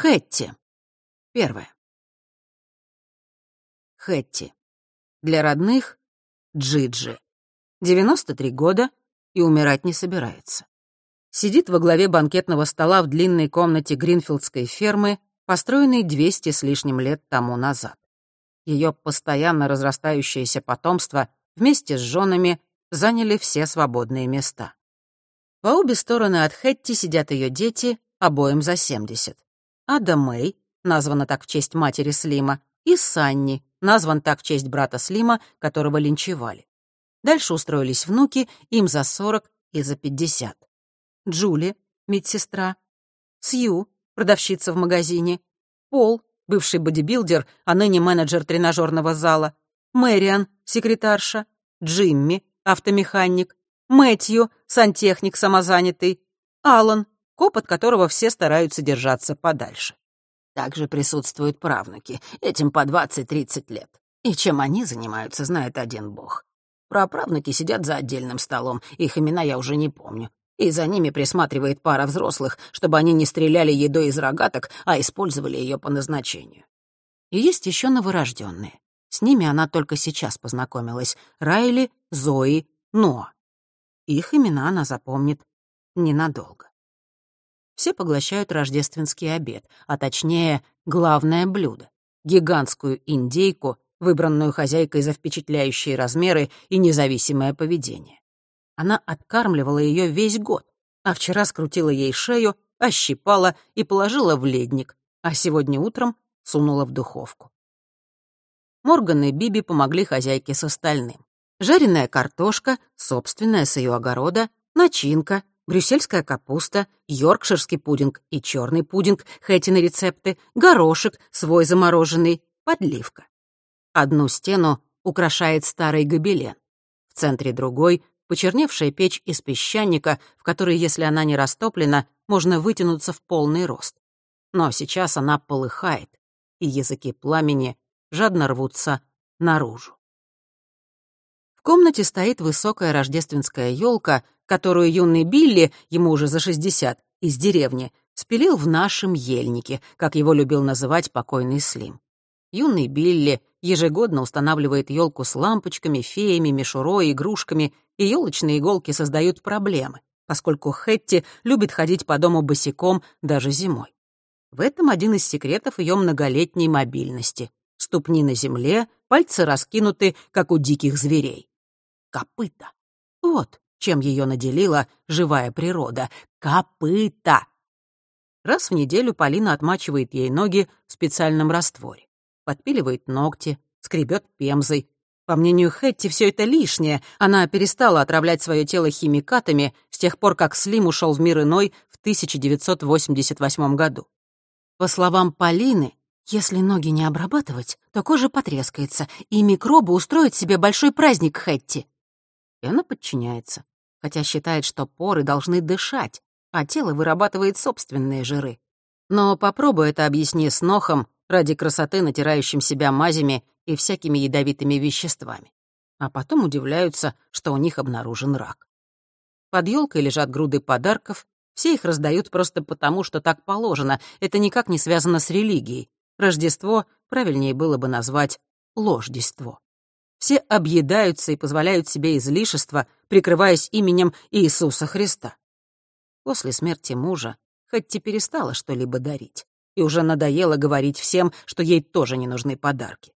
Хэтти. Первое. Хэтти. Для родных — Джиджи. 93 года и умирать не собирается. Сидит во главе банкетного стола в длинной комнате Гринфилдской фермы, построенной 200 с лишним лет тому назад. Ее постоянно разрастающееся потомство вместе с женами заняли все свободные места. По обе стороны от Хэтти сидят ее дети, обоим за 70. Ада Мэй, названа так в честь матери Слима, и Санни, назван так в честь брата Слима, которого линчевали. Дальше устроились внуки, им за 40 и за 50. Джули, медсестра, Сью, продавщица в магазине, Пол, бывший бодибилдер, а ныне менеджер тренажерного зала, Мэриан, секретарша, Джимми, автомеханик, Мэтью, сантехник самозанятый, Алан, коп, от которого все стараются держаться подальше. Также присутствуют правнуки, этим по 20-30 лет. И чем они занимаются, знает один бог. Праправнуки сидят за отдельным столом, их имена я уже не помню. И за ними присматривает пара взрослых, чтобы они не стреляли едой из рогаток, а использовали ее по назначению. И есть еще новорожденные. С ними она только сейчас познакомилась. Райли, Зои, Ноа. Их имена она запомнит ненадолго все поглощают рождественский обед, а точнее, главное блюдо — гигантскую индейку, выбранную хозяйкой за впечатляющие размеры и независимое поведение. Она откармливала ее весь год, а вчера скрутила ей шею, ощипала и положила в ледник, а сегодня утром сунула в духовку. Морган и Биби помогли хозяйке с остальным. Жареная картошка, собственная с ее огорода, начинка, брюссельская капуста, йоркширский пудинг и черный пудинг, Хэтины рецепты, горошек, свой замороженный, подливка. Одну стену украшает старый гобелен. В центре другой — почерневшая печь из песчаника, в которой, если она не растоплена, можно вытянуться в полный рост. Но сейчас она полыхает, и языки пламени жадно рвутся наружу. В комнате стоит высокая рождественская елка, которую юный Билли, ему уже за 60, из деревни, спилил в нашем ельнике, как его любил называть покойный Слим. Юный Билли ежегодно устанавливает елку с лампочками, феями, мишурой, игрушками, и елочные иголки создают проблемы, поскольку Хэтти любит ходить по дому босиком даже зимой. В этом один из секретов ее многолетней мобильности. Ступни на земле, пальцы раскинуты, как у диких зверей. Копыта. Вот чем ее наделила живая природа. Копыта! Раз в неделю Полина отмачивает ей ноги в специальном растворе. Подпиливает ногти, скребет пемзой. По мнению Хэтти, все это лишнее. Она перестала отравлять свое тело химикатами с тех пор, как Слим ушел в мир иной в 1988 году. По словам Полины, если ноги не обрабатывать, то кожа потрескается, и микробы устроят себе большой праздник Хэтти. И она подчиняется хотя считает, что поры должны дышать, а тело вырабатывает собственные жиры. Но попробуй это объясни с нохом ради красоты, натирающим себя мазями и всякими ядовитыми веществами. А потом удивляются, что у них обнаружен рак. Под елкой лежат груды подарков, все их раздают просто потому, что так положено, это никак не связано с религией. Рождество правильнее было бы назвать лождество. Все объедаются и позволяют себе излишества, прикрываясь именем Иисуса Христа. После смерти мужа Хэтти перестала что-либо дарить, и уже надоело говорить всем, что ей тоже не нужны подарки.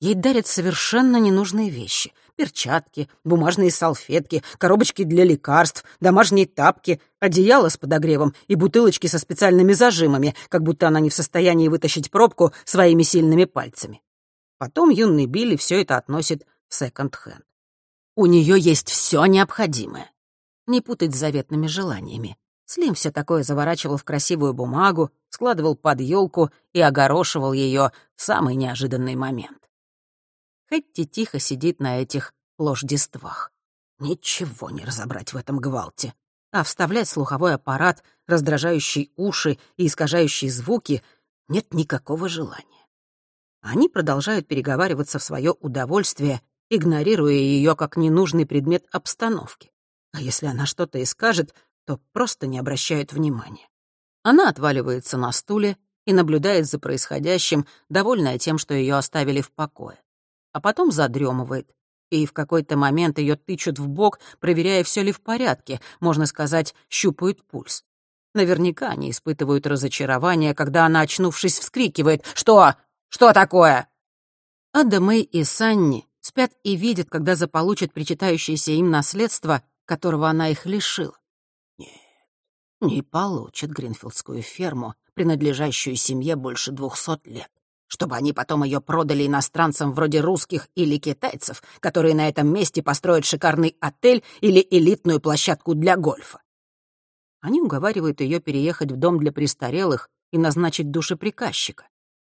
Ей дарят совершенно ненужные вещи — перчатки, бумажные салфетки, коробочки для лекарств, домашние тапки, одеяло с подогревом и бутылочки со специальными зажимами, как будто она не в состоянии вытащить пробку своими сильными пальцами. Потом юный Билли все это относит в секонд-хенд. У нее есть все необходимое. Не путать с заветными желаниями. Слим все такое заворачивал в красивую бумагу, складывал под елку и огорошивал ее в самый неожиданный момент. Хэтти тихо сидит на этих лождествах. Ничего не разобрать в этом гвалте. А вставлять слуховой аппарат, раздражающий уши и искажающий звуки, нет никакого желания. Они продолжают переговариваться в свое удовольствие, игнорируя ее как ненужный предмет обстановки. А если она что-то и скажет, то просто не обращают внимания. Она отваливается на стуле и наблюдает за происходящим, довольная тем, что ее оставили в покое. А потом задремывает, и в какой-то момент ее тычут в бок, проверяя, все ли в порядке, можно сказать, щупают пульс. Наверняка они испытывают разочарование, когда она, очнувшись, вскрикивает «Что? Что такое?» Ада Мэй и Санни спят и видят, когда заполучат причитающееся им наследство, которого она их лишила. Нет, не получат Гринфилдскую ферму, принадлежащую семье больше двухсот лет чтобы они потом ее продали иностранцам вроде русских или китайцев, которые на этом месте построят шикарный отель или элитную площадку для гольфа. Они уговаривают ее переехать в дом для престарелых и назначить душеприказчика.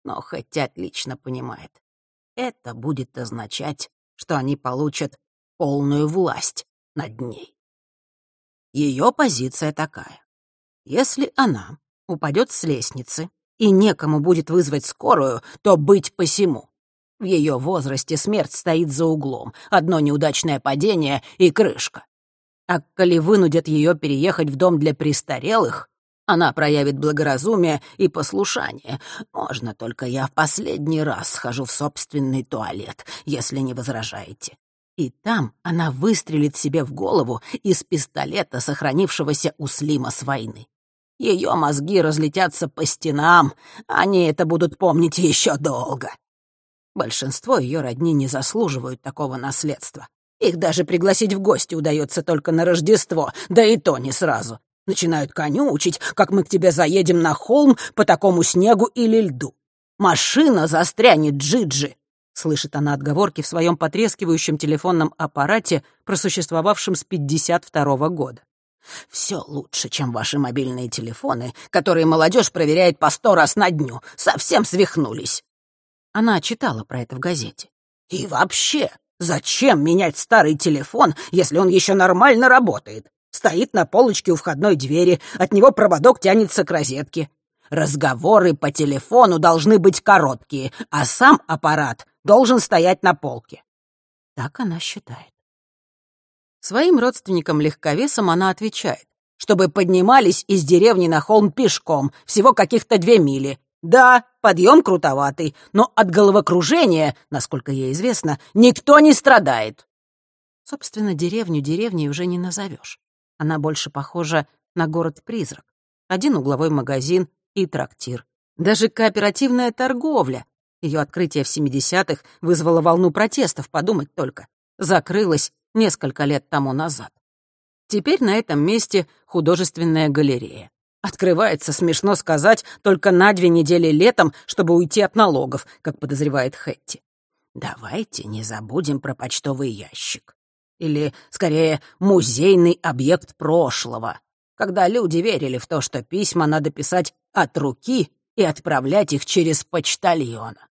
Но хотя отлично понимает, это будет означать, что они получат полную власть над ней. Ее позиция такая. Если она упадет с лестницы и некому будет вызвать скорую, то быть посему. В ее возрасте смерть стоит за углом, одно неудачное падение и крышка. А коли вынудят ее переехать в дом для престарелых, она проявит благоразумие и послушание. Можно только я в последний раз схожу в собственный туалет, если не возражаете. И там она выстрелит себе в голову из пистолета, сохранившегося у Слима с войны. Ее мозги разлетятся по стенам, они это будут помнить еще долго. Большинство ее родни не заслуживают такого наследства. Их даже пригласить в гости удается только на Рождество, да и то не сразу. Начинают коню учить, как мы к тебе заедем на холм по такому снегу или льду. Машина застрянет, Джиджи. Слышит она отговорки в своем потрескивающем телефонном аппарате, просуществовавшем с 52 -го года. Все лучше, чем ваши мобильные телефоны, которые молодежь проверяет по сто раз на дню. Совсем свихнулись. Она читала про это в газете. И вообще, зачем менять старый телефон, если он еще нормально работает? Стоит на полочке у входной двери, от него проводок тянется к розетке. Разговоры по телефону должны быть короткие, а сам аппарат должен стоять на полке. Так она считает. Своим родственникам-легковесам она отвечает, чтобы поднимались из деревни на холм пешком, всего каких-то две мили. Да, подъем крутоватый, но от головокружения, насколько ей известно, никто не страдает. Собственно, деревню деревней уже не назовешь. Она больше похожа на город-призрак. Один угловой магазин и трактир. Даже кооперативная торговля. Ее открытие в 70-х вызвало волну протестов, подумать только. Закрылась несколько лет тому назад. Теперь на этом месте художественная галерея. Открывается, смешно сказать, только на две недели летом, чтобы уйти от налогов, как подозревает Хэтти. Давайте не забудем про почтовый ящик. Или, скорее, музейный объект прошлого, когда люди верили в то, что письма надо писать от руки и отправлять их через почтальона.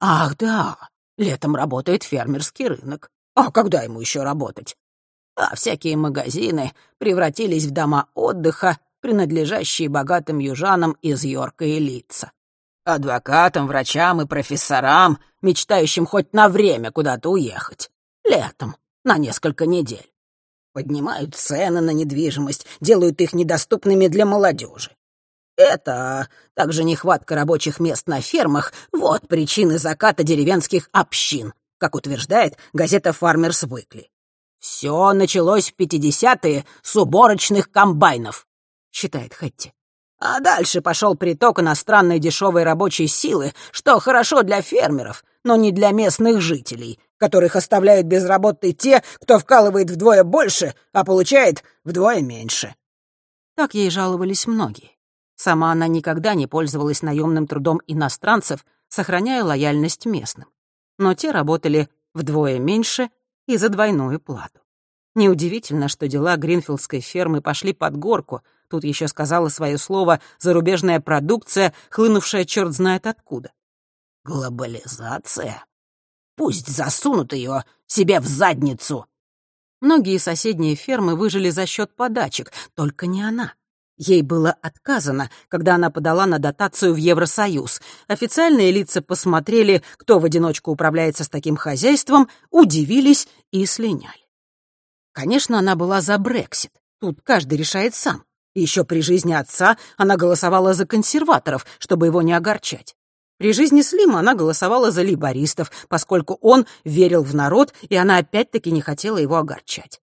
Ах да, летом работает фермерский рынок. А когда ему еще работать? А всякие магазины превратились в дома отдыха, принадлежащие богатым южанам из Йорка и Лица. Адвокатам, врачам и профессорам, мечтающим хоть на время куда-то уехать. Летом, на несколько недель. Поднимают цены на недвижимость, делают их недоступными для молодежи. Это, также нехватка рабочих мест на фермах — вот причины заката деревенских общин, как утверждает газета «Фармерс Уикли». «Все началось в 50-е с уборочных комбайнов», — считает Хэтти. А дальше пошел приток иностранной дешевой рабочей силы, что хорошо для фермеров, но не для местных жителей, которых оставляют без работы те, кто вкалывает вдвое больше, а получает вдвое меньше. Так ей жаловались многие. Сама она никогда не пользовалась наемным трудом иностранцев, сохраняя лояльность местным но те работали вдвое меньше и за двойную плату. Неудивительно, что дела Гринфилдской фермы пошли под горку. Тут еще сказала свое слово зарубежная продукция, хлынувшая черт знает откуда. Глобализация? Пусть засунут ее себе в задницу. Многие соседние фермы выжили за счет подачек, только не она. Ей было отказано, когда она подала на дотацию в Евросоюз. Официальные лица посмотрели, кто в одиночку управляется с таким хозяйством, удивились и слиняли. Конечно, она была за Брексит. Тут каждый решает сам. Еще при жизни отца она голосовала за консерваторов, чтобы его не огорчать. При жизни Слима она голосовала за лейбористов, поскольку он верил в народ, и она опять-таки не хотела его огорчать.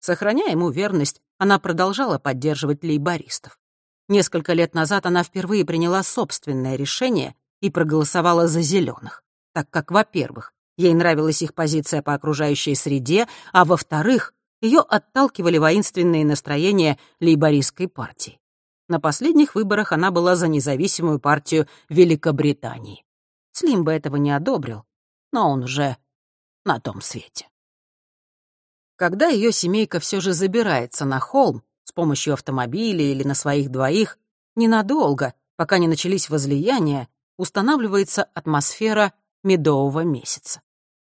Сохраняя ему верность, она продолжала поддерживать лейбористов. Несколько лет назад она впервые приняла собственное решение и проголосовала за зеленых, так как, во-первых, ей нравилась их позиция по окружающей среде, а во-вторых, ее отталкивали воинственные настроения лейбористской партии. На последних выборах она была за независимую партию Великобритании. Слим бы этого не одобрил, но он уже на том свете. Когда ее семейка все же забирается на холм с помощью автомобиля или на своих двоих, ненадолго, пока не начались возлияния, устанавливается атмосфера медового месяца.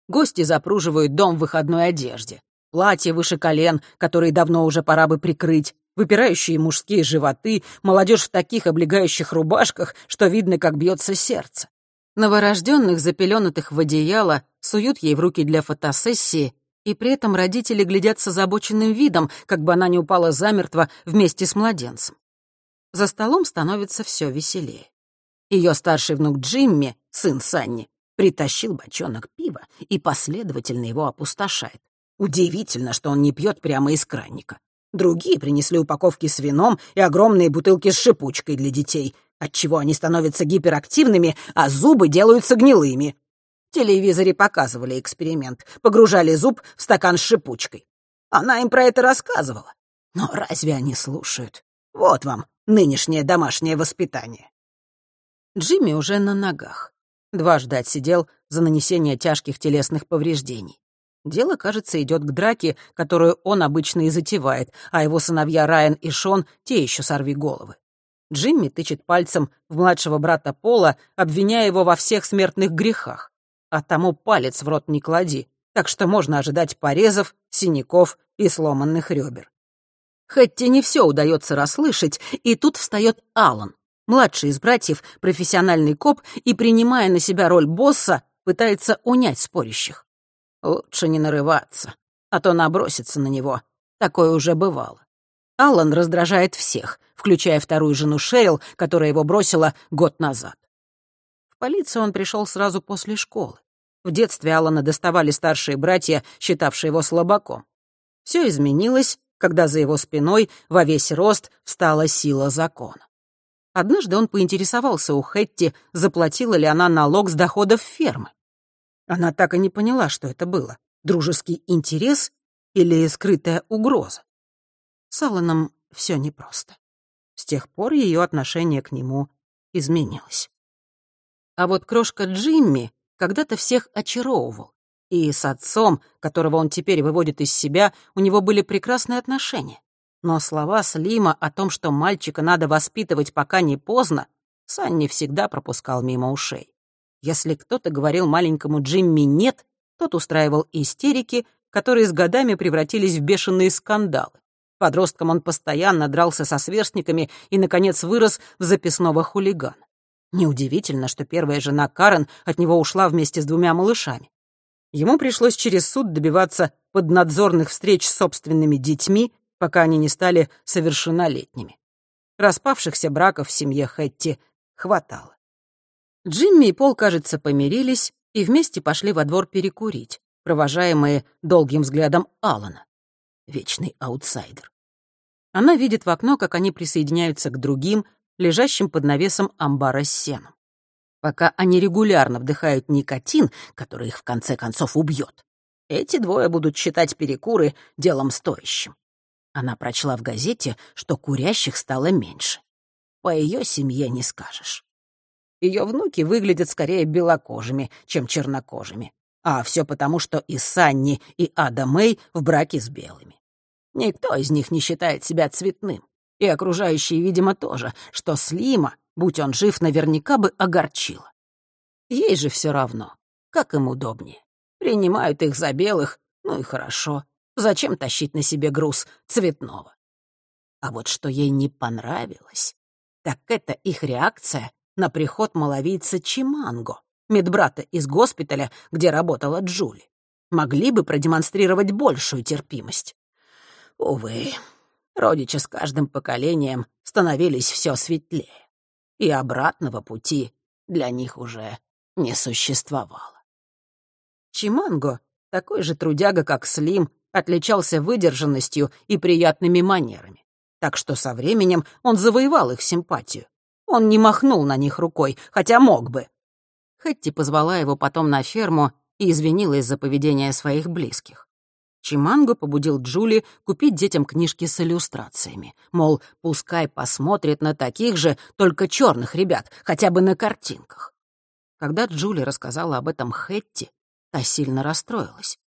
Гости запруживают дом в выходной одежде. Платья выше колен, которые давно уже пора бы прикрыть, выпирающие мужские животы, молодежь в таких облегающих рубашках, что видно, как бьется сердце. Новорожденных, запеленутых в одеяло, суют ей в руки для фотосессии, и при этом родители глядят с озабоченным видом, как бы она не упала замертво вместе с младенцем. За столом становится все веселее. Ее старший внук Джимми, сын Санни, притащил бочонок пива и последовательно его опустошает. Удивительно, что он не пьет прямо из кранника. Другие принесли упаковки с вином и огромные бутылки с шипучкой для детей, отчего они становятся гиперактивными, а зубы делаются гнилыми. В телевизоре показывали эксперимент, погружали зуб в стакан с шипучкой. Она им про это рассказывала. Но разве они слушают? Вот вам нынешнее домашнее воспитание. Джимми уже на ногах. Дважды отсидел за нанесение тяжких телесных повреждений. Дело, кажется, идет к драке, которую он обычно и затевает, а его сыновья Райан и Шон — те еще сорви головы. Джимми тычет пальцем в младшего брата Пола, обвиняя его во всех смертных грехах. А тому палец в рот не клади, так что можно ожидать порезов, синяков и сломанных ребер. Хэтти не все удается расслышать, и тут встает Алан, младший из братьев, профессиональный коп, и, принимая на себя роль босса, пытается унять спорящих. Лучше не нарываться, а то набросится на него. Такое уже бывало. Аллан раздражает всех, включая вторую жену Шерил, которая его бросила год назад. В полицию он пришел сразу после школы. В детстве Аллана доставали старшие братья, считавшие его слабаком. Все изменилось, когда за его спиной во весь рост встала сила закона. Однажды он поинтересовался у Хэтти, заплатила ли она налог с доходов фермы. Она так и не поняла, что это было — дружеский интерес или скрытая угроза. С Алланом все непросто. С тех пор ее отношение к нему изменилось. А вот крошка Джимми когда-то всех очаровывал. И с отцом, которого он теперь выводит из себя, у него были прекрасные отношения. Но слова Слима о том, что мальчика надо воспитывать, пока не поздно, Санни всегда пропускал мимо ушей. Если кто-то говорил маленькому Джимми «нет», тот устраивал истерики, которые с годами превратились в бешеные скандалы. Подростком он постоянно дрался со сверстниками и, наконец, вырос в записного хулигана. Неудивительно, что первая жена Карен от него ушла вместе с двумя малышами. Ему пришлось через суд добиваться поднадзорных встреч с собственными детьми, пока они не стали совершеннолетними. Распавшихся браков в семье Хэтти хватало. Джимми и Пол, кажется, помирились и вместе пошли во двор перекурить, провожаемые долгим взглядом Алана. Вечный аутсайдер. Она видит в окно, как они присоединяются к другим, лежащим под навесом амбара с сеном. Пока они регулярно вдыхают никотин, который их в конце концов убьет, эти двое будут считать перекуры делом стоящим. Она прочла в газете, что курящих стало меньше. По ее семье не скажешь. Ее внуки выглядят скорее белокожими, чем чернокожими. А все потому, что и Санни, и Ада Мэй в браке с белыми. Никто из них не считает себя цветным. И окружающие, видимо, тоже, что Слима, будь он жив, наверняка бы огорчило. Ей же все равно, как им удобнее. Принимают их за белых, ну и хорошо. Зачем тащить на себе груз цветного? А вот что ей не понравилось, так это их реакция на приход маловийца Чиманго, медбрата из госпиталя, где работала Джули. Могли бы продемонстрировать большую терпимость. Увы, Родичи с каждым поколением становились все светлее, и обратного пути для них уже не существовало. Чиманго, такой же трудяга, как Слим, отличался выдержанностью и приятными манерами, так что со временем он завоевал их симпатию. Он не махнул на них рукой, хотя мог бы. Хэтти позвала его потом на ферму и извинилась за поведение своих близких. Чиманго побудил Джули купить детям книжки с иллюстрациями. Мол, пускай посмотрит на таких же, только черных ребят, хотя бы на картинках. Когда Джули рассказала об этом Хэтти, та сильно расстроилась.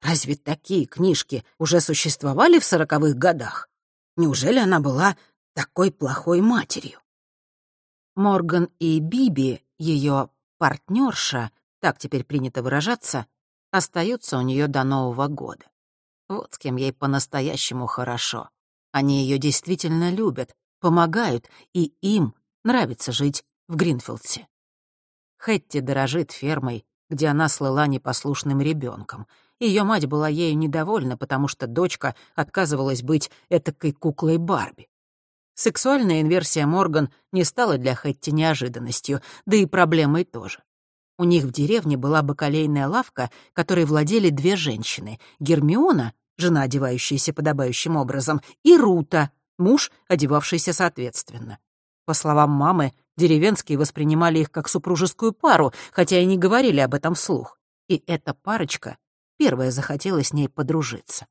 Разве такие книжки уже существовали в сороковых годах? Неужели она была такой плохой матерью? Морган и Биби, ее партнерша, так теперь принято выражаться, остаются у нее до Нового года. Вот с кем ей по-настоящему хорошо. Они ее действительно любят, помогают, и им нравится жить в Гринфилдсе. Хэтти дорожит фермой, где она слыла непослушным ребенком. Ее мать была ею недовольна, потому что дочка отказывалась быть этакой куклой Барби. Сексуальная инверсия Морган не стала для Хэтти неожиданностью, да и проблемой тоже. У них в деревне была бакалейная лавка, которой владели две женщины — Гермиона, жена, одевающаяся подобающим образом, и Рута, муж, одевавшийся соответственно. По словам мамы, деревенские воспринимали их как супружескую пару, хотя и не говорили об этом вслух. И эта парочка первая захотела с ней подружиться.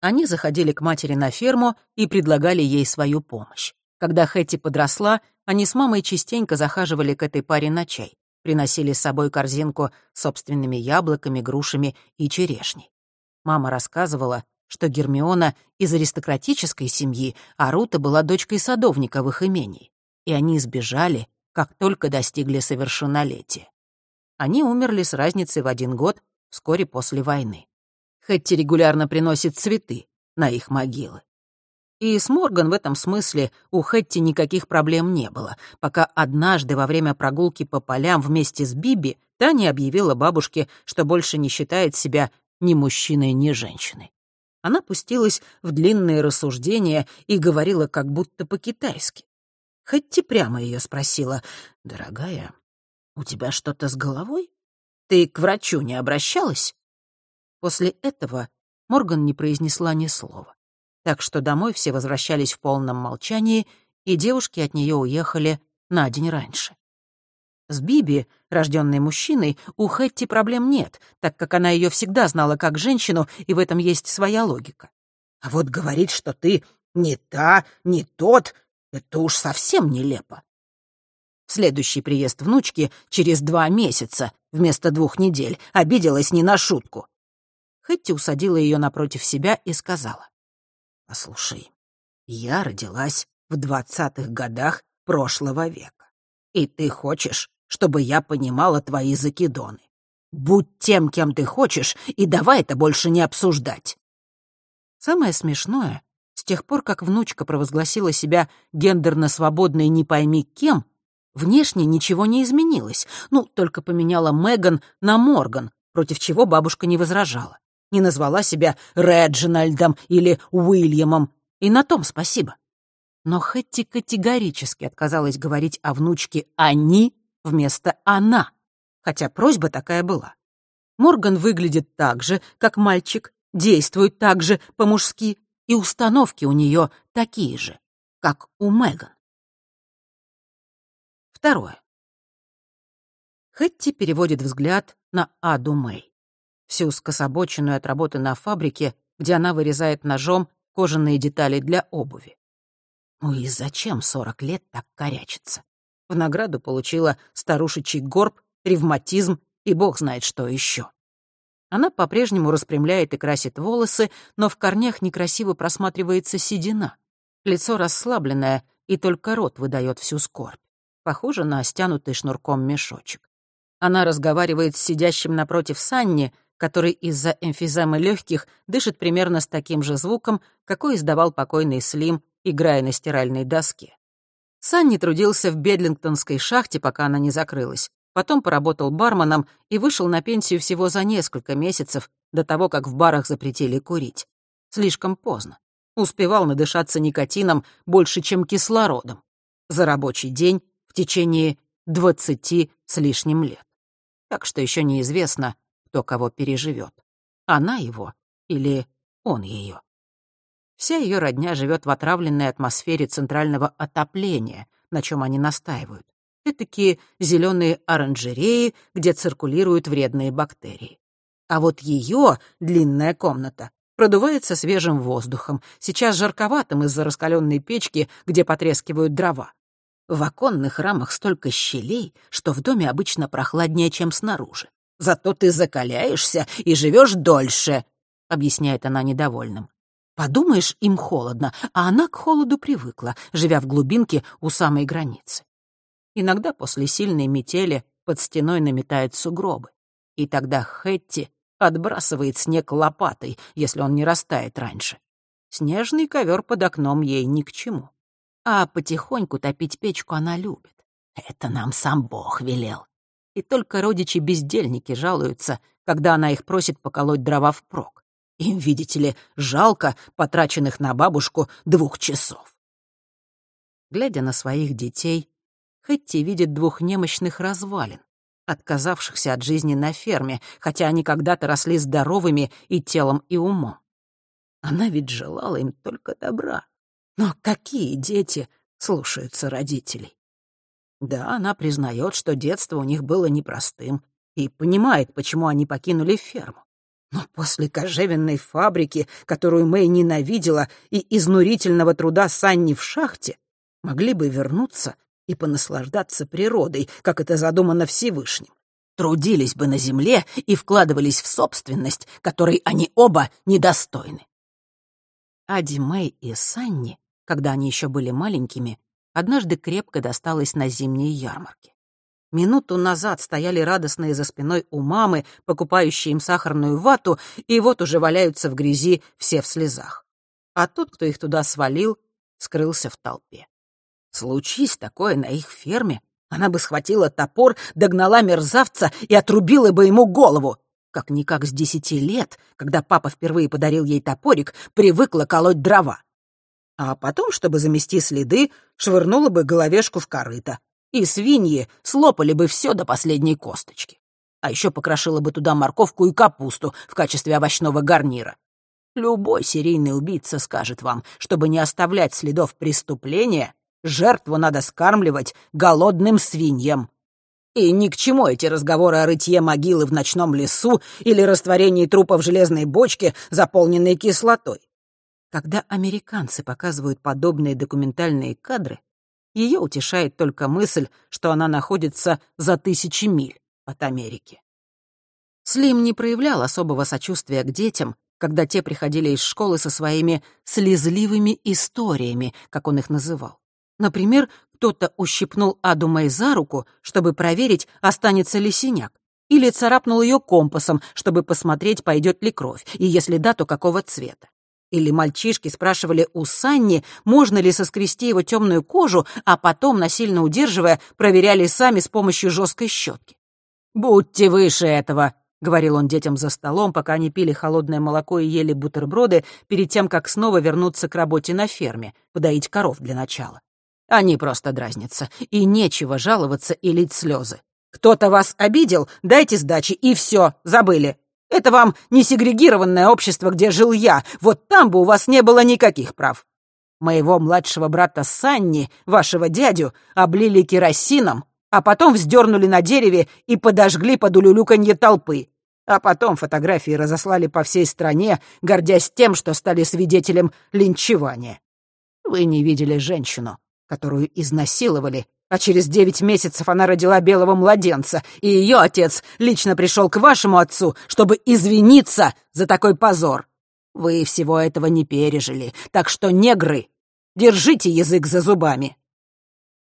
Они заходили к матери на ферму и предлагали ей свою помощь. Когда Хэти подросла, они с мамой частенько захаживали к этой паре на чай, приносили с собой корзинку с собственными яблоками, грушами и черешней. Мама рассказывала, что Гермиона из аристократической семьи, а Рута была дочкой садовника в их имении, и они сбежали, как только достигли совершеннолетия. Они умерли с разницей в один год вскоре после войны. Хэтти регулярно приносит цветы на их могилы. И с Морган в этом смысле у Хэтти никаких проблем не было, пока однажды во время прогулки по полям вместе с Биби Таня объявила бабушке, что больше не считает себя ни мужчиной, ни женщиной. Она пустилась в длинные рассуждения и говорила как будто по-китайски. Хэтти прямо ее спросила, «Дорогая, у тебя что-то с головой? Ты к врачу не обращалась?» После этого Морган не произнесла ни слова. Так что домой все возвращались в полном молчании, и девушки от нее уехали на день раньше. С Биби, рожденной мужчиной, у Хэтти проблем нет, так как она ее всегда знала как женщину, и в этом есть своя логика. А вот говорить, что ты не та, не тот, это уж совсем нелепо. В следующий приезд внучки через два месяца вместо двух недель обиделась не на шутку. Хэтти усадила ее напротив себя и сказала. «Послушай, я родилась в двадцатых годах прошлого века. И ты хочешь, чтобы я понимала твои закидоны? Будь тем, кем ты хочешь, и давай это больше не обсуждать». Самое смешное, с тех пор, как внучка провозгласила себя гендерно свободной не пойми кем, внешне ничего не изменилось, ну, только поменяла Меган на Морган, против чего бабушка не возражала не назвала себя Реджинальдом или Уильямом, и на том спасибо. Но Хэтти категорически отказалась говорить о внучке «они» вместо «она», хотя просьба такая была. Морган выглядит так же, как мальчик, действует так же по-мужски, и установки у нее такие же, как у Меган. Второе. Хэтти переводит взгляд на Аду Мэй всю скособоченную от работы на фабрике, где она вырезает ножом кожаные детали для обуви. Ну и зачем сорок лет так корячиться? В награду получила старушечий горб, ревматизм и бог знает что еще. Она по-прежнему распрямляет и красит волосы, но в корнях некрасиво просматривается седина. Лицо расслабленное, и только рот выдает всю скорбь. Похоже на стянутый шнурком мешочек. Она разговаривает с сидящим напротив Санни, который из-за эмфиземы легких дышит примерно с таким же звуком, какой издавал покойный Слим, играя на стиральной доске. Санни трудился в Бедлингтонской шахте, пока она не закрылась. Потом поработал барменом и вышел на пенсию всего за несколько месяцев до того, как в барах запретили курить. Слишком поздно. успевал надышаться никотином больше, чем кислородом. За рабочий день в течение двадцати с лишним лет. Так что еще неизвестно, кто кого переживет. Она его или он ее. Вся ее родня живет в отравленной атмосфере центрального отопления, на чем они настаивают. Этакие зеленые оранжереи, где циркулируют вредные бактерии. А вот ее длинная комната продувается свежим воздухом, сейчас жарковатым из-за раскаленной печки, где потрескивают дрова. В оконных рамах столько щелей, что в доме обычно прохладнее, чем снаружи. Зато ты закаляешься и живешь дольше, — объясняет она недовольным. Подумаешь, им холодно, а она к холоду привыкла, живя в глубинке у самой границы. Иногда после сильной метели под стеной наметает сугробы. И тогда Хэтти отбрасывает снег лопатой, если он не растает раньше. Снежный ковер под окном ей ни к чему. А потихоньку топить печку она любит. Это нам сам Бог велел. И только родичи-бездельники жалуются, когда она их просит поколоть дрова впрок. Им, видите ли, жалко потраченных на бабушку двух часов. Глядя на своих детей, Хэтти видит двух немощных развалин, отказавшихся от жизни на ферме, хотя они когда-то росли здоровыми и телом, и умом. Она ведь желала им только добра. Но какие дети слушаются родителей? Да, она признает, что детство у них было непростым, и понимает, почему они покинули ферму. Но после кожевенной фабрики, которую Мэй ненавидела, и изнурительного труда Санни в шахте, могли бы вернуться и понаслаждаться природой, как это задумано Всевышним. Трудились бы на земле и вкладывались в собственность, которой они оба недостойны. Ади Мэй и Санни, когда они еще были маленькими, однажды крепко досталось на зимней ярмарке. Минуту назад стояли радостные за спиной у мамы, покупающие им сахарную вату, и вот уже валяются в грязи все в слезах. А тот, кто их туда свалил, скрылся в толпе. Случись такое на их ферме, она бы схватила топор, догнала мерзавца и отрубила бы ему голову. Как-никак с десяти лет, когда папа впервые подарил ей топорик, привыкла колоть дрова. А потом, чтобы замести следы, швырнула бы головешку в корыто. И свиньи слопали бы все до последней косточки. А еще покрошила бы туда морковку и капусту в качестве овощного гарнира. Любой серийный убийца скажет вам, чтобы не оставлять следов преступления, Жертву надо скармливать голодным свиньям. И ни к чему эти разговоры о рытье могилы в ночном лесу или растворении трупа в железной бочке, заполненной кислотой. Когда американцы показывают подобные документальные кадры, ее утешает только мысль, что она находится за тысячи миль от Америки. Слим не проявлял особого сочувствия к детям, когда те приходили из школы со своими «слезливыми историями», как он их называл. Например, кто-то ущипнул Аду Мэй за руку, чтобы проверить, останется ли синяк, или царапнул ее компасом, чтобы посмотреть, пойдет ли кровь, и если да, то какого цвета. Или мальчишки спрашивали у Санни, можно ли соскрести его темную кожу, а потом, насильно удерживая, проверяли сами с помощью жесткой щетки. «Будьте выше этого», — говорил он детям за столом, пока они пили холодное молоко и ели бутерброды перед тем, как снова вернуться к работе на ферме, подоить коров для начала. Они просто дразнятся, и нечего жаловаться и лить слезы. Кто-то вас обидел, дайте сдачи, и все, забыли. Это вам не сегрегированное общество, где жил я, вот там бы у вас не было никаких прав. Моего младшего брата Санни, вашего дядю, облили керосином, а потом вздернули на дереве и подожгли под улюлюканье толпы. А потом фотографии разослали по всей стране, гордясь тем, что стали свидетелем линчевания. Вы не видели женщину, которую изнасиловали, а через девять месяцев она родила белого младенца, и ее отец лично пришел к вашему отцу, чтобы извиниться за такой позор. Вы всего этого не пережили, так что, негры, держите язык за зубами.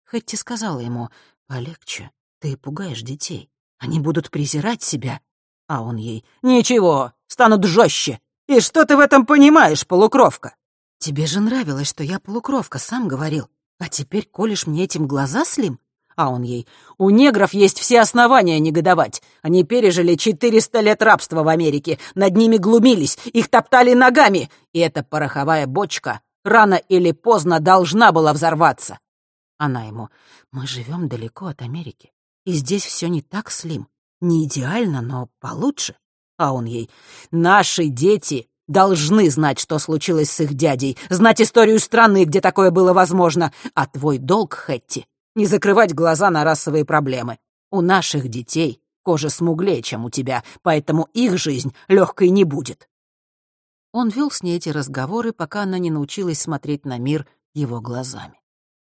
Хэтти сказала ему, «Полегче, ты пугаешь детей. Они будут презирать себя». А он ей, «Ничего, станут жестче. И что ты в этом понимаешь, полукровка?» «Тебе же нравилось, что я полукровка, сам говорил. А теперь колешь мне этим глаза, Слим? А он ей, «У негров есть все основания негодовать. Они пережили 400 лет рабства в Америке, над ними глумились, их топтали ногами, и эта пороховая бочка рано или поздно должна была взорваться». Она ему, «Мы живем далеко от Америки, и здесь все не так, Слим. Не идеально, но получше». А он ей, «Наши дети должны знать, что случилось с их дядей, знать историю страны, где такое было возможно. А твой долг, Хэтти, не закрывать глаза на расовые проблемы. У наших детей кожа смуглее, чем у тебя, поэтому их жизнь легкой не будет». Он вел с ней эти разговоры, пока она не научилась смотреть на мир его глазами.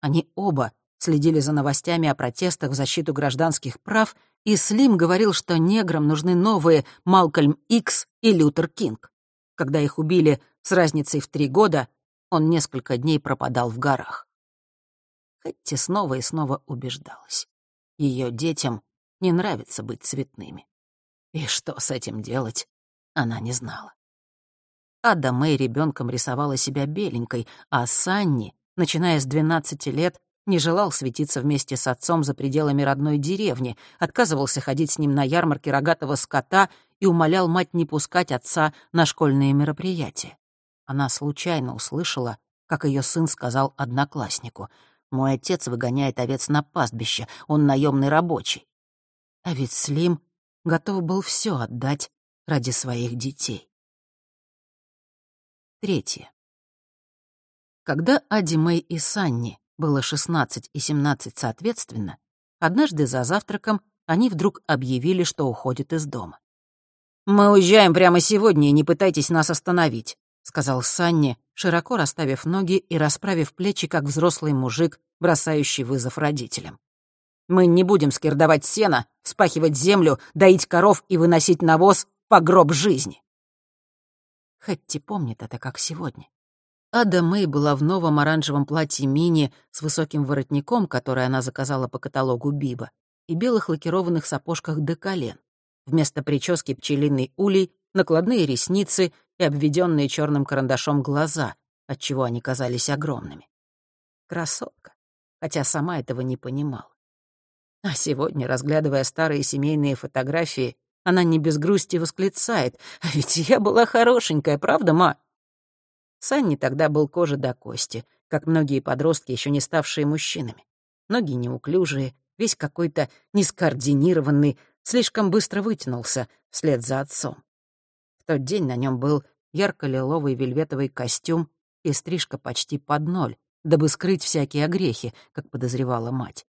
Они оба следили за новостями о протестах в защиту гражданских прав, и Слим говорил, что неграм нужны новые Малкольм Икс и Лютер Кинг. Когда их убили с разницей в три года, он несколько дней пропадал в горах. Хэтти снова и снова убеждалась. Ее детям не нравится быть цветными. И что с этим делать, она не знала. Ада Мэй ребенком рисовала себя беленькой, а Санни, начиная с 12 лет, не желал светиться вместе с отцом за пределами родной деревни, отказывался ходить с ним на ярмарки рогатого скота и умолял мать не пускать отца на школьные мероприятия. Она случайно услышала, как ее сын сказал однокласснику, «Мой отец выгоняет овец на пастбище, он наемный рабочий». А ведь Слим готов был все отдать ради своих детей. Третье. Когда Ади Мэй и Санни было 16 и 17 соответственно, однажды за завтраком они вдруг объявили, что уходят из дома. «Мы уезжаем прямо сегодня, и не пытайтесь нас остановить», — сказал Санни, широко расставив ноги и расправив плечи, как взрослый мужик, бросающий вызов родителям. «Мы не будем скирдовать сено, вспахивать землю, доить коров и выносить навоз по гроб жизни». Хэтти помнит это как сегодня. Ада Мэй была в новом оранжевом платье мини с высоким воротником, которое она заказала по каталогу Биба, и белых лакированных сапожках до колен. Вместо прически пчелиный улей, накладные ресницы и обведенные черным карандашом глаза, отчего они казались огромными. Красотка, хотя сама этого не понимала. А сегодня, разглядывая старые семейные фотографии, она не без грусти восклицает. «А ведь я была хорошенькая, правда, ма?» Санни тогда был кожа до кости, как многие подростки, еще не ставшие мужчинами. Ноги неуклюжие, весь какой-то нескоординированный, слишком быстро вытянулся вслед за отцом. В тот день на нем был ярко-лиловый вельветовый костюм и стрижка почти под ноль, дабы скрыть всякие огрехи, как подозревала мать.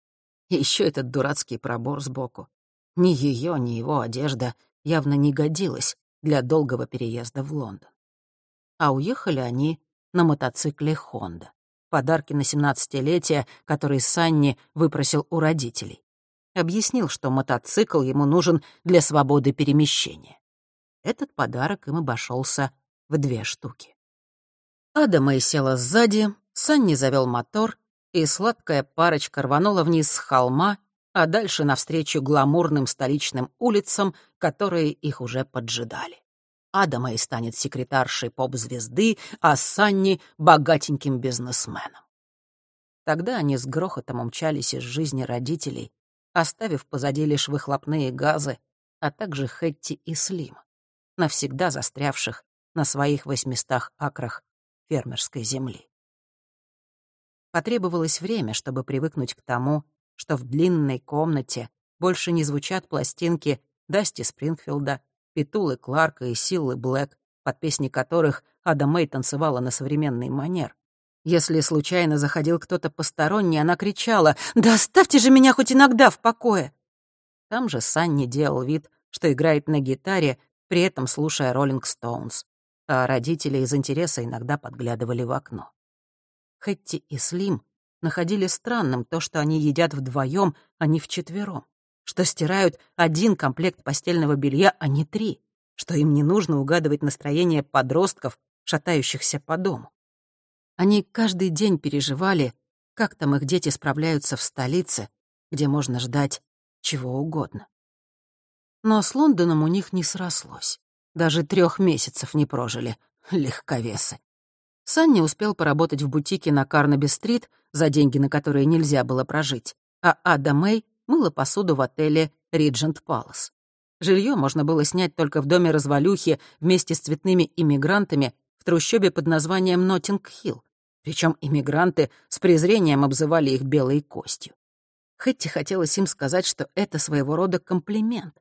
И еще этот дурацкий пробор сбоку. Ни ее, ни его одежда явно не годилась для долгого переезда в Лондон. А уехали они на мотоцикле «Хонда». Подарки на 17-летие, который Санни выпросил у родителей объяснил, что мотоцикл ему нужен для свободы перемещения. Этот подарок им обошелся в две штуки. Адама и села сзади, Санни завел мотор, и сладкая парочка рванула вниз с холма, а дальше навстречу гламурным столичным улицам, которые их уже поджидали. Адама и станет секретаршей поп-звезды, а Санни — богатеньким бизнесменом. Тогда они с грохотом умчались из жизни родителей, оставив позади лишь выхлопные газы, а также Хэтти и Слим, навсегда застрявших на своих восьмистах акрах фермерской земли. Потребовалось время, чтобы привыкнуть к тому, что в длинной комнате больше не звучат пластинки Дасти Спрингфилда, Петулы Кларка и Силлы Блэк, под песни которых Ада Мэй танцевала на современный манер, если случайно заходил кто-то посторонний, она кричала «Да оставьте же меня хоть иногда в покое!» Там же Санни делал вид, что играет на гитаре, при этом слушая «Роллинг Стоунс», а родители из интереса иногда подглядывали в окно. Хэтти и Слим находили странным то, что они едят вдвоем, а не вчетвером, что стирают один комплект постельного белья, а не три, что им не нужно угадывать настроение подростков, шатающихся по дому. Они каждый день переживали, как там их дети справляются в столице, где можно ждать чего угодно. Но с Лондоном у них не срослось. Даже трех месяцев не прожили. Легковесы. Санни успел поработать в бутике на Карнаби-стрит за деньги, на которые нельзя было прожить, а Ада Мэй мыла посуду в отеле «Риджент Палас». Жилье можно было снять только в доме развалюхи вместе с цветными иммигрантами в трущобе под названием Ноттинг-Хилл. Причем иммигранты с презрением обзывали их белой костью. Хэтти хотелось им сказать, что это своего рода комплимент.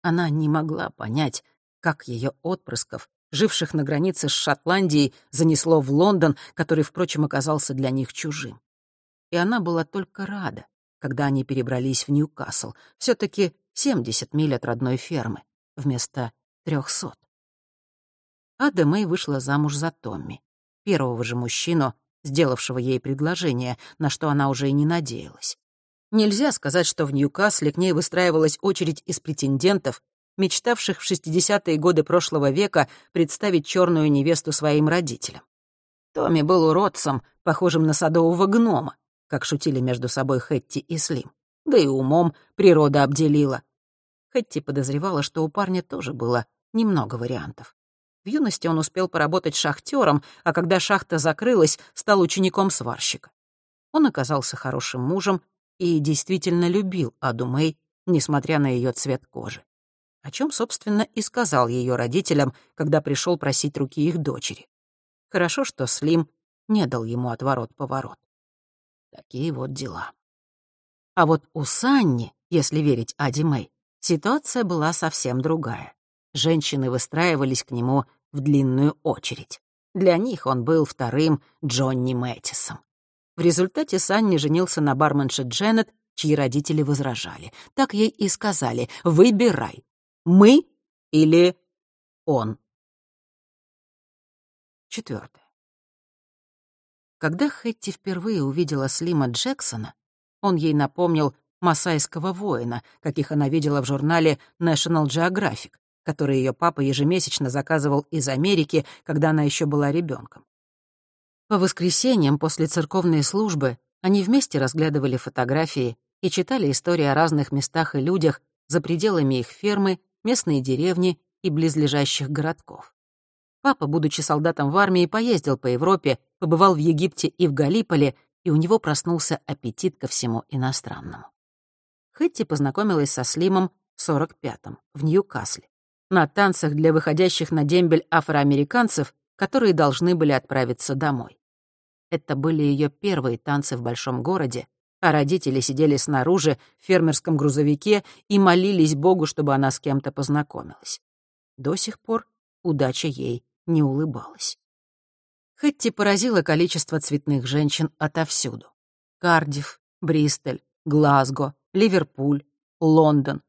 Она не могла понять, как ее отпрысков, живших на границе с Шотландией, занесло в Лондон, который, впрочем, оказался для них чужим. И она была только рада, когда они перебрались в Ньюкасл. все таки 70 миль от родной фермы, вместо 300. Ада Мэй вышла замуж за Томми, первого же мужчину, сделавшего ей предложение, на что она уже и не надеялась. Нельзя сказать, что в Ньюкасле к ней выстраивалась очередь из претендентов, мечтавших в 60-е годы прошлого века представить черную невесту своим родителям. Томми был уродцем, похожим на садового гнома, как шутили между собой Хэтти и Слим. Да и умом природа обделила. Хэтти подозревала, что у парня тоже было немного вариантов. В юности он успел поработать шахтером, а когда шахта закрылась, стал учеником сварщика. Он оказался хорошим мужем и действительно любил Аду Мэй, несмотря на ее цвет кожи. О чем, собственно, и сказал ее родителям, когда пришел просить руки их дочери. Хорошо, что Слим не дал ему отворот-поворот. Такие вот дела. А вот у Санни, если верить Ади Мэй, ситуация была совсем другая. Женщины выстраивались к нему в длинную очередь. Для них он был вторым Джонни Мэттисом. В результате Санни женился на барменше Дженнет, чьи родители возражали. Так ей и сказали «Выбирай, мы или он». Четвертое. Когда Хэтти впервые увидела Слима Джексона, он ей напомнил масайского воина, каких она видела в журнале National Geographic, который ее папа ежемесячно заказывал из Америки, когда она еще была ребенком. По воскресеньям после церковной службы они вместе разглядывали фотографии и читали истории о разных местах и людях за пределами их фермы, местной деревни и близлежащих городков. Папа, будучи солдатом в армии, поездил по Европе, побывал в Египте и в Галиполе, и у него проснулся аппетит ко всему иностранному. Хэтти познакомилась со Слимом в 45-м, в Ньюкасле, на танцах для выходящих на дембель афроамериканцев, которые должны были отправиться домой. Это были ее первые танцы в большом городе, а родители сидели снаружи в фермерском грузовике и молились Богу, чтобы она с кем-то познакомилась. До сих пор удача ей не улыбалась. Хэтти поразило количество цветных женщин отовсюду. Кардив, Бристоль, Глазго, Ливерпуль, Лондон.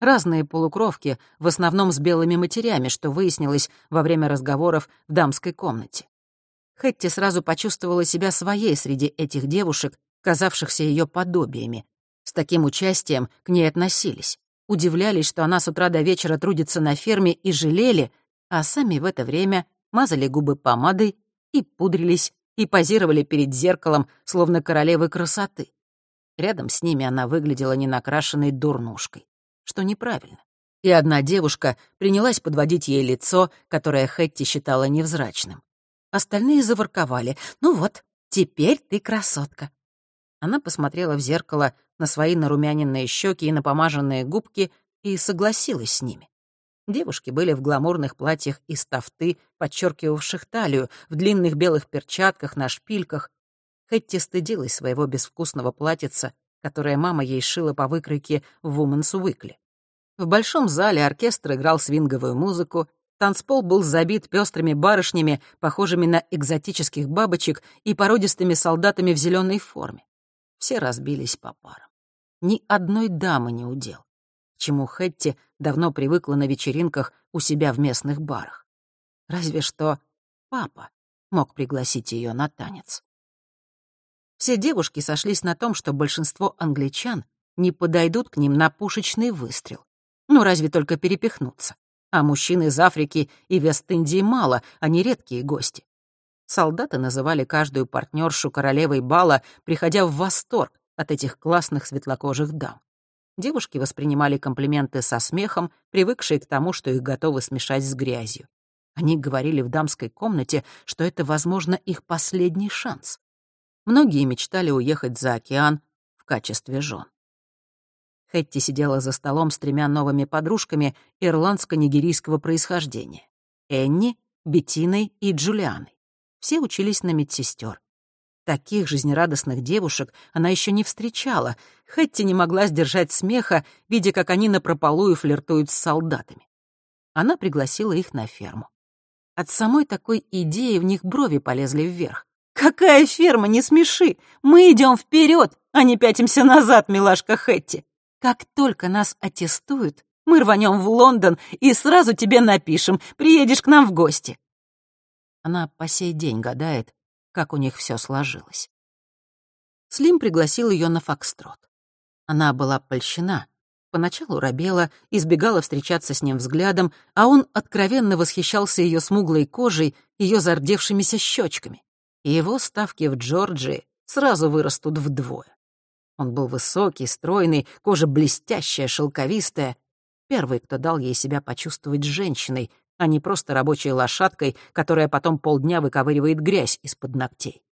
Разные полукровки, в основном с белыми матерями, что выяснилось во время разговоров в дамской комнате. Хэтти сразу почувствовала себя своей среди этих девушек, казавшихся ее подобиями. С таким участием к ней относились. Удивлялись, что она с утра до вечера трудится на ферме и жалели, а сами в это время мазали губы помадой и пудрились, и позировали перед зеркалом, словно королевы красоты. Рядом с ними она выглядела ненакрашенной дурнушкой, что неправильно. И одна девушка принялась подводить ей лицо, которое Хэтти считала невзрачным. Остальные заворковали. «Ну вот, теперь ты красотка». Она посмотрела в зеркало на свои нарумяненные щеки и напомаженные губки и согласилась с ними. Девушки были в гламурных платьях из тафты, подчеркивавших талию, в длинных белых перчатках, на шпильках. Хэтти стыдилась своего безвкусного платьица, которое мама ей шила по выкройке в Woman's Weekly. В большом зале оркестр играл свинговую музыку, танцпол был забит пестрыми барышнями, похожими на экзотических бабочек и породистыми солдатами в зеленой форме. Все разбились по парам. Ни одной дамы не удел чему Хэтти давно привыкла на вечеринках у себя в местных барах. Разве что папа мог пригласить ее на танец. Все девушки сошлись на том, что большинство англичан не подойдут к ним на пушечный выстрел. Ну, разве только перепихнуться. А мужчин из Африки и Вест-Индии мало, они редкие гости. Солдаты называли каждую партнершу королевой бала, приходя в восторг от этих классных светлокожих дам. Девушки воспринимали комплименты со смехом, привыкшие к тому, что их готовы смешать с грязью. Они говорили в дамской комнате, что это, возможно, их последний шанс. Многие мечтали уехать за океан, в качестве жен. Хэтти сидела за столом с тремя новыми подружками ирландско-нигерийского происхождения — Энни, Беттиной и Джулианой. Все учились на медсестер. Таких жизнерадостных девушек она еще не встречала. Хэтти не могла сдержать смеха, видя, как они напропалую флиртуют с солдатами. Она пригласила их на ферму. От самой такой идеи в них брови полезли вверх. «Какая ферма, не смеши! Мы идем вперед, а не пятимся назад, милашка Хэтти! Как только нас аттестуют, мы рванем в Лондон и сразу тебе напишем, приедешь к нам в гости». Она по сей день гадает, как у них все сложилось. Слим пригласил ее на фокстрот. Она была польщена, Поначалу робела, избегала встречаться с ним взглядом, а он откровенно восхищался ее смуглой кожей, ее зардевшимися щечками. Его ставки в Джорджии сразу вырастут вдвое. Он был высокий, стройный, кожа блестящая, шелковистая. Первый, кто дал ей себя почувствовать женщиной, а не просто рабочей лошадкой, которая потом полдня выковыривает грязь из-под ногтей.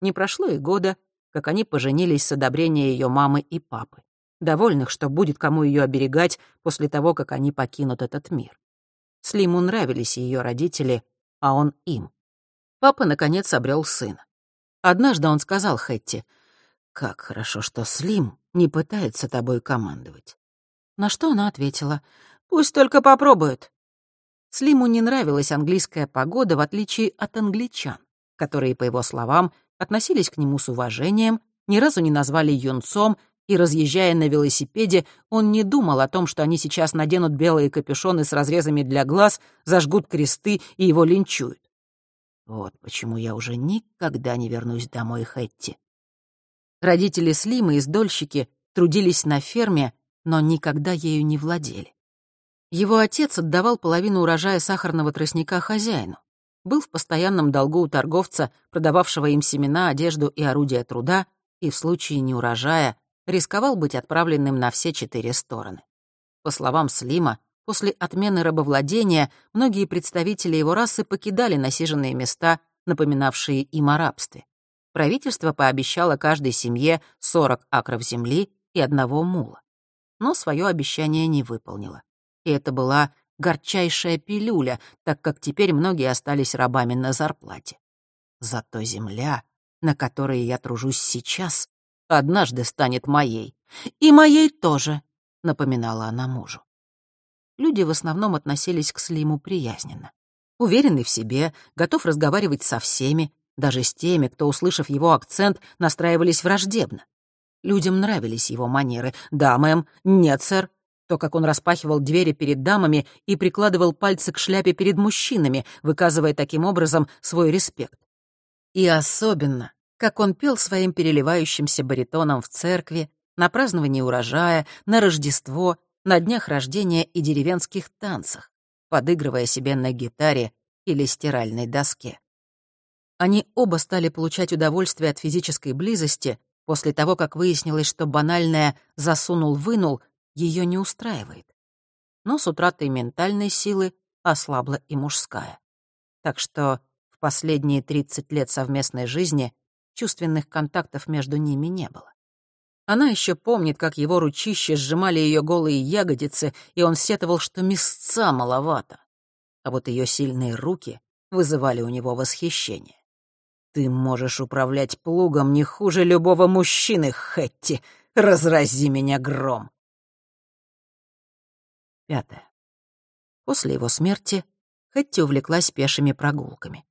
Не прошло и года, как они поженились с одобрения ее мамы и папы довольных, что будет кому ее оберегать после того, как они покинут этот мир. Слиму нравились ее родители, а он им. Папа, наконец, обрел сына. Однажды он сказал Хэтти, «Как хорошо, что Слим не пытается тобой командовать». На что она ответила, «Пусть только попробует». Слиму не нравилась английская погода, в отличие от англичан, которые, по его словам, относились к нему с уважением, ни разу не назвали юнцом и, разъезжая на велосипеде, он не думал о том, что они сейчас наденут белые капюшоны с разрезами для глаз, зажгут кресты и его линчуют. Вот почему я уже никогда не вернусь домой, Хэтти. Родители Слимы, издольщики, трудились на ферме, но никогда ею не владели. Его отец отдавал половину урожая сахарного тростника хозяину, был в постоянном долгу у торговца, продававшего им семена, одежду и орудия труда, и в случае неурожая рисковал быть отправленным на все четыре стороны. По словам Слима, после отмены рабовладения многие представители его расы покидали насиженные места, напоминавшие им о рабстве. Правительство пообещало каждой семье 40 акров земли и одного мула. Но свое обещание не выполнило. И это была горчайшая пилюля, так как теперь многие остались рабами на зарплате. Зато земля, на которой я тружусь сейчас, однажды станет моей. И моей тоже, напоминала она мужу. Люди в основном относились к Слиму приязненно. Уверенный в себе, готов разговаривать со всеми, даже с теми, кто, услышав его акцент, настраивались враждебно. Людям нравились его манеры. «Да, мэм», «Нет, сэр», то, как он распахивал двери перед дамами и прикладывал пальцы к шляпе перед мужчинами, выказывая таким образом свой респект. И особенно как он пел своим переливающимся баритоном в церкви, на праздновании урожая, на Рождество, на днях рождения и деревенских танцах, подыгрывая себе на гитаре или стиральной доске. Они оба стали получать удовольствие от физической близости после того, как выяснилось, что банальное «засунул-вынул» ее не устраивает. Но с утратой ментальной силы ослабла и мужская. Так что в последние 30 лет совместной жизни чувственных контактов между ними не было. Она еще помнит, как его ручища сжимали ее голые ягодицы, и он сетовал, что мясца маловато. А вот ее сильные руки вызывали у него восхищение. «Ты можешь управлять плугом не хуже любого мужчины, Хэтти! Разрази меня гром!» Пятое. После его смерти Хэтти увлеклась пешими прогулками.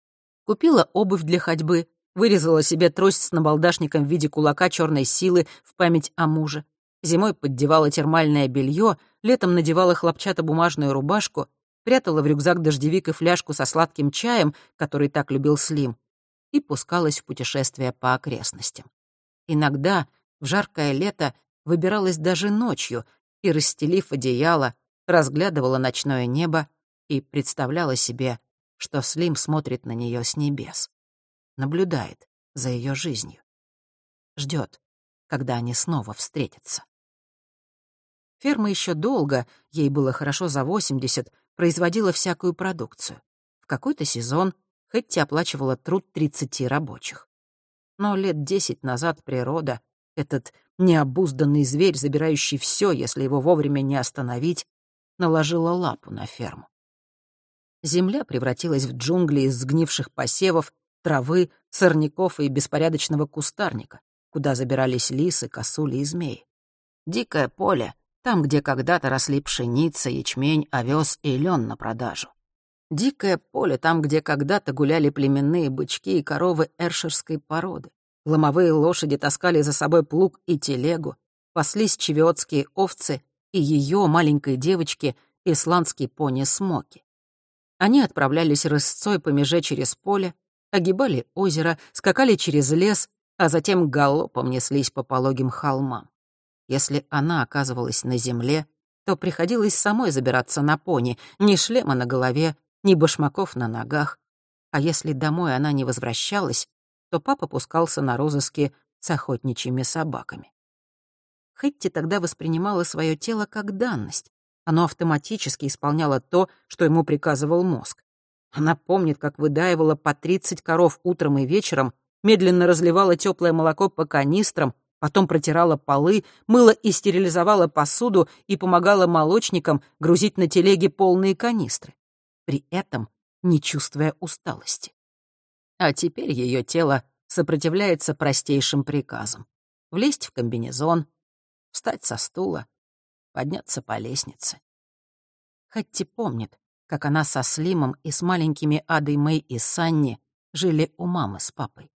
Купила обувь для ходьбы, Вырезала себе трость с набалдашником в виде кулака черной силы в память о муже. Зимой поддевала термальное белье, летом надевала хлопчатобумажную рубашку, прятала в рюкзак дождевик и фляжку со сладким чаем, который так любил Слим, и пускалась в путешествия по окрестностям. Иногда, в жаркое лето, выбиралась даже ночью и, расстелив одеяло, разглядывала ночное небо и представляла себе, что Слим смотрит на нее с небес наблюдает за ее жизнью. Ждет, когда они снова встретятся. Ферма еще долго, ей было хорошо за 80, производила всякую продукцию. В какой-то сезон Хэтти оплачивала труд 30 рабочих. Но лет 10 назад природа, этот необузданный зверь, забирающий все, если его вовремя не остановить, наложила лапу на ферму. Земля превратилась в джунгли из сгнивших посевов, травы, сорняков и беспорядочного кустарника, куда забирались лисы, косули и змеи. Дикое поле, там, где когда-то росли пшеница, ячмень, овес и лен на продажу. Дикое поле, там, где когда-то гуляли племенные бычки и коровы эршерской породы. Ломовые лошади таскали за собой плуг и телегу, паслись чевиотские овцы и ее маленькой девочки исландский пони Смоки. Они отправлялись рысцой по меже через поле, огибали озеро, скакали через лес, а затем галопом неслись по пологим холмам. Если она оказывалась на земле, то приходилось самой забираться на пони, ни шлема на голове, ни башмаков на ногах. А если домой она не возвращалась, то папа пускался на розыски с охотничьими собаками. Хэтти тогда воспринимала свое тело как данность. Оно автоматически исполняло то, что ему приказывал мозг. Она помнит, как выдаивала по 30 коров утром и вечером, медленно разливала теплое молоко по канистрам, потом протирала полы, мыла и стерилизовала посуду и помогала молочникам грузить на телеге полные канистры, при этом не чувствуя усталости. А теперь ее тело сопротивляется простейшим приказам. Влезть в комбинезон, встать со стула, подняться по лестнице. Хатти помнит, как она со Слимом и с маленькими Адой Мэй и Санни жили у мамы с папой.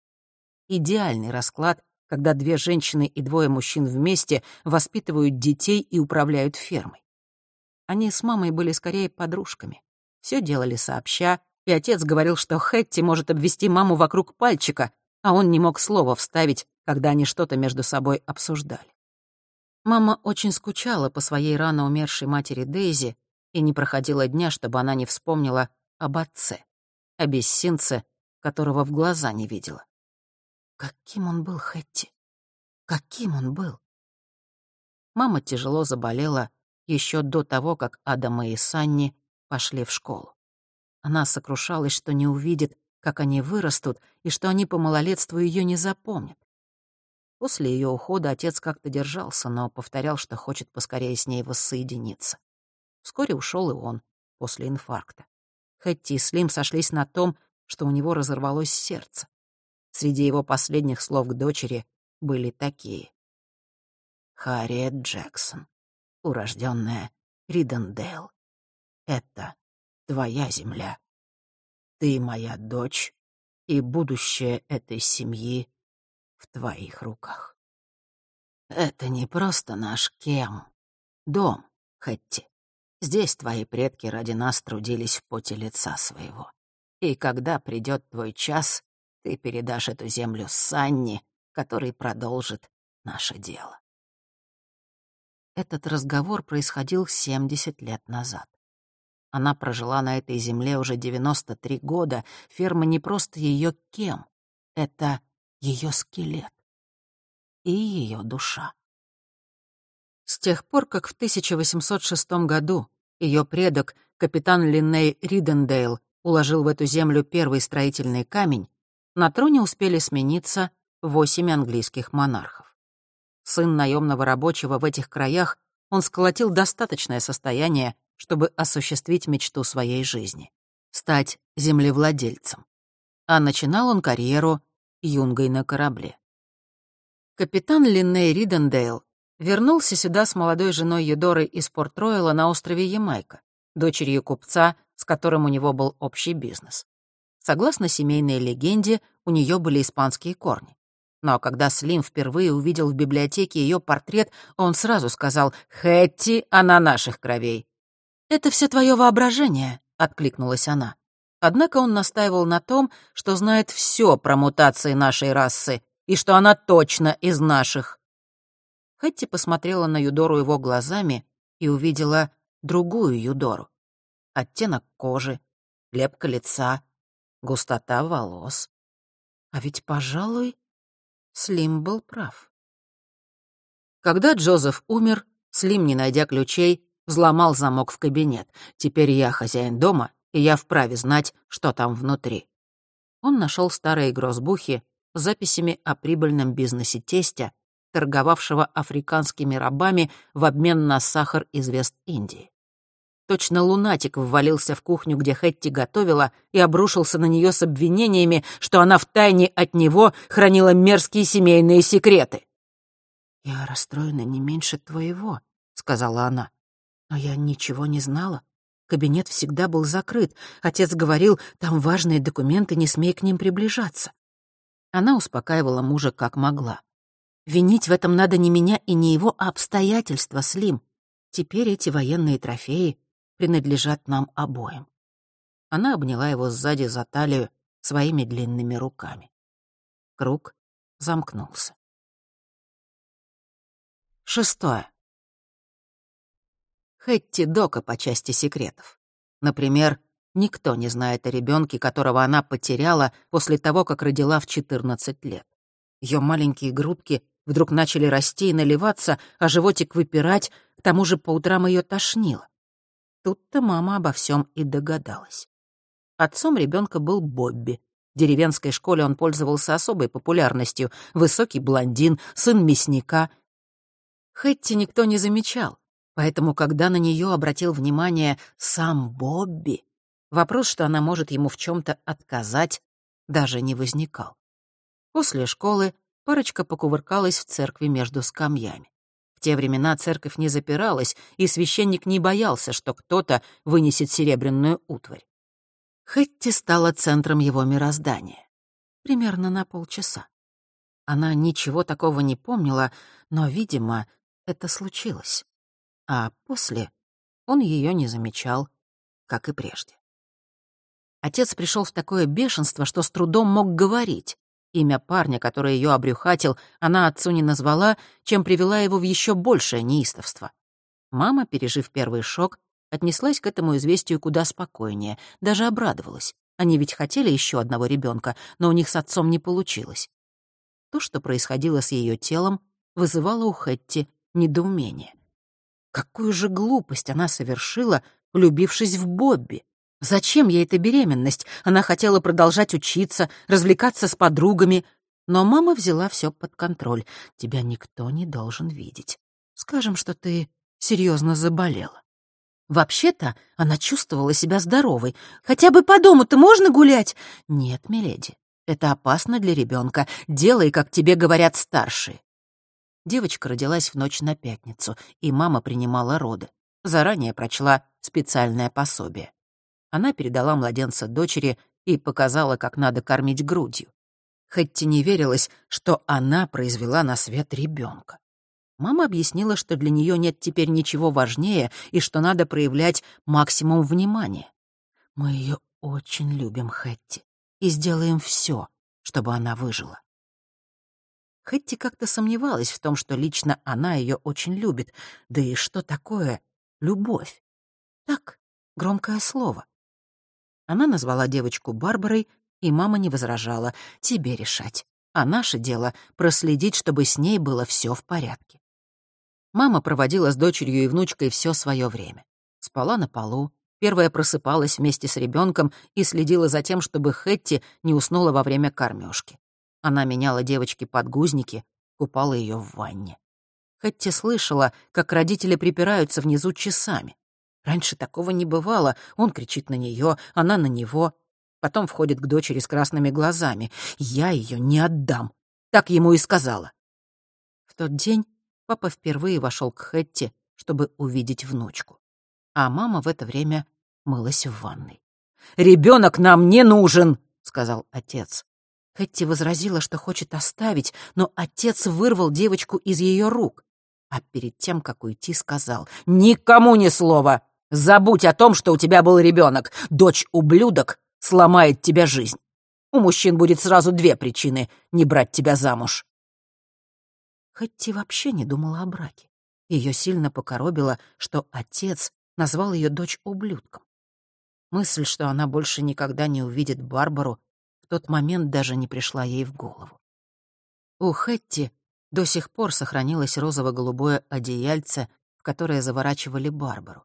Идеальный расклад, когда две женщины и двое мужчин вместе воспитывают детей и управляют фермой. Они с мамой были скорее подружками. Все делали сообща, и отец говорил, что Хэтти может обвести маму вокруг пальчика, а он не мог слова вставить, когда они что-то между собой обсуждали. Мама очень скучала по своей рано умершей матери Дейзи, и не проходило дня, чтобы она не вспомнила об отце, о бессинце, которого в глаза не видела. Каким он был, Хэтти? Каким он был? Мама тяжело заболела еще до того, как Адама и Санни пошли в школу. Она сокрушалась, что не увидит, как они вырастут, и что они по малолетству ее не запомнят. После ее ухода отец как-то держался, но повторял, что хочет поскорее с ней воссоединиться. Вскоре ушел и он, после инфаркта. Хэтти и Слим сошлись на том, что у него разорвалось сердце. Среди его последних слов к дочери были такие. «Харриет Джексон, урожденная Ридендейл, это твоя земля. Ты моя дочь, и будущее этой семьи в твоих руках. Это не просто наш кем. Дом, Хэтти. Здесь твои предки ради нас трудились в поте лица своего. И когда придет твой час, ты передашь эту землю Санни, который продолжит наше дело. Этот разговор происходил 70 лет назад. Она прожила на этой земле уже 93 года. Ферма не просто ее кем. Это ее скелет и ее душа. С тех пор, как в 1806 году ее предок, капитан Линней Ридендейл, уложил в эту землю первый строительный камень, на троне успели смениться восемь английских монархов. Сын наемного рабочего в этих краях, он сколотил достаточное состояние, чтобы осуществить мечту своей жизни — стать землевладельцем. А начинал он карьеру юнгой на корабле. Капитан Линней Ридендейл вернулся сюда с молодой женой Юдорой из Порт-Ройла на острове Ямайка, дочерью купца, с которым у него был общий бизнес. Согласно семейной легенде, у нее были испанские корни. Но когда Слим впервые увидел в библиотеке ее портрет, он сразу сказал «Хэтти, она наших кровей». «Это все твое воображение», — откликнулась она. Однако он настаивал на том, что знает все про мутации нашей расы и что она точно из наших. Хэтти посмотрела на Юдору его глазами и увидела другую Юдору. Оттенок кожи, лепка лица, густота волос. А ведь, пожалуй, Слим был прав. Когда Джозеф умер, Слим, не найдя ключей, взломал замок в кабинет. Теперь я хозяин дома и я вправе знать, что там внутри. Он нашел старые грозбухи с записями о прибыльном бизнесе тестя, торговавшего африканскими рабами в обмен на сахар из Вест-Индии. Точно лунатик ввалился в кухню, где Хэтти готовила, и обрушился на нее с обвинениями, что она втайне от него хранила мерзкие семейные секреты. «Я расстроена не меньше твоего», — сказала она. «Но я ничего не знала. Кабинет всегда был закрыт. Отец говорил, там важные документы, не смей к ним приближаться». Она успокаивала мужа как могла. «Винить в этом надо не меня и не его, а обстоятельства, Слим. Теперь эти военные трофеи принадлежат нам обоим». Она обняла его сзади за талию своими длинными руками. Круг замкнулся. Шестое. Хэтти Дока по части секретов. Например, никто не знает о ребенке, которого она потеряла после того, как родила в 14 лет. Ее маленькие грудки вдруг начали расти и наливаться, а животик выпирать, к тому же по утрам ее тошнило. Тут-то мама обо всем и догадалась. Отцом ребенка был Бобби. В деревенской школе он пользовался особой популярностью. Высокий блондин, сын мясника. Хэтти никто не замечал, поэтому, когда на нее обратил внимание сам Бобби, вопрос, что она может ему в чем-то отказать, даже не возникал. После школы парочка покувыркалась в церкви между скамьями те времена церковь не запиралась, и священник не боялся, что кто-то вынесет серебряную утварь. Хэтти стала центром его мироздания. Примерно на полчаса. Она ничего такого не помнила, но, видимо, это случилось. А после он ее не замечал, как и прежде. Отец пришел в такое бешенство, что с трудом мог говорить. Имя парня, который ее обрюхатил, она отцу не назвала, чем привела его в еще большее неистовство. Мама, пережив первый шок, отнеслась к этому известию куда спокойнее, даже обрадовалась. Они ведь хотели еще одного ребенка, но у них с отцом не получилось. То, что происходило с ее телом, вызывало у Хэтти недоумение. Какую же глупость она совершила, влюбившись в Бобби? Зачем ей эта беременность? Она хотела продолжать учиться, развлекаться с подругами. Но мама взяла все под контроль. Тебя никто не должен видеть. Скажем, что ты серьезно заболела. Вообще-то она чувствовала себя здоровой. Хотя бы по дому-то можно гулять? Нет, миледи, это опасно для ребенка. Делай, как тебе говорят старшие. Девочка родилась в ночь на пятницу, и мама принимала роды. Заранее прочла специальное пособие. Она передала младенца дочери и показала, как надо кормить грудью. Хэтти не верилось, что она произвела на свет ребенка. Мама объяснила, что для нее нет теперь ничего важнее и что надо проявлять максимум внимания. «Мы ее очень любим, Хэтти, и сделаем все, чтобы она выжила». Хэтти как-то сомневалась в том, что лично она ее очень любит. Да и что такое любовь? Так, громкое слово. Она назвала девочку Барбарой, и мама не возражала. «Тебе решать. А наше дело — проследить, чтобы с ней было все в порядке». Мама проводила с дочерью и внучкой все свое время. Спала на полу, первая просыпалась вместе с ребенком и следила за тем, чтобы Хэтти не уснула во время кормежки. Она меняла девочке подгузники, купала ее в ванне. Хэтти слышала, как родители припираются внизу часами. Раньше такого не бывало. Он кричит на нее, она на него. Потом входит к дочери с красными глазами. «Я ее не отдам!» Так ему и сказала. В тот день папа впервые вошел к Хэтти, чтобы увидеть внучку. А мама в это время мылась в ванной. «Ребенок нам не нужен!» — сказал отец. Хэтти возразила, что хочет оставить, но отец вырвал девочку из ее рук. А перед тем, как уйти, сказал «Никому ни слова! Забудь о том, что у тебя был ребенок. Дочь-ублюдок сломает тебе жизнь. У мужчин будет сразу две причины не брать тебя замуж. Хотти вообще не думала о браке. Ее сильно покоробило, что отец назвал ее дочь ублюдком. Мысль, что она больше никогда не увидит Барбару, в тот момент даже не пришла ей в голову. У Хэтти до сих пор сохранилось розово-голубое одеяльце, в которое заворачивали Барбару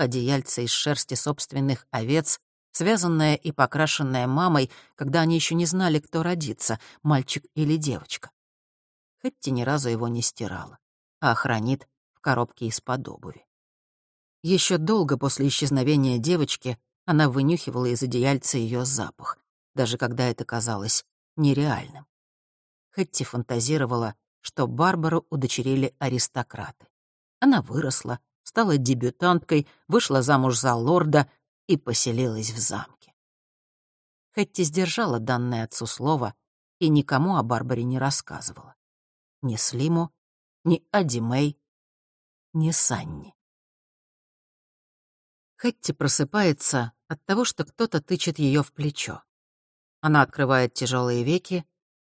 одеяльце из шерсти собственных овец, связанное и покрашенное мамой, когда они еще не знали, кто родится, мальчик или девочка. Хэтти ни разу его не стирала, а хранит в коробке из-под обуви. Еще долго после исчезновения девочки она вынюхивала из одеяльца ее запах, даже когда это казалось нереальным. Хэтти фантазировала, что Барбару удочерили аристократы. Она выросла, стала дебютанткой, вышла замуж за лорда и поселилась в замке. Хэтти сдержала данное отцу слово и никому о Барбаре не рассказывала. Ни Слиму, ни Ади Мэй, ни Санни. Хэтти просыпается от того, что кто-то тычет ее в плечо. Она открывает тяжелые веки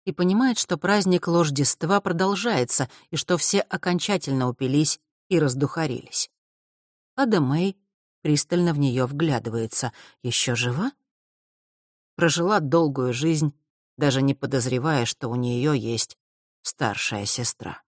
и понимает, что праздник лождества продолжается и что все окончательно упились и раздухарились. Ада Мэй пристально в нее вглядывается. Еще жива? Прожила долгую жизнь, даже не подозревая, что у нее есть старшая сестра.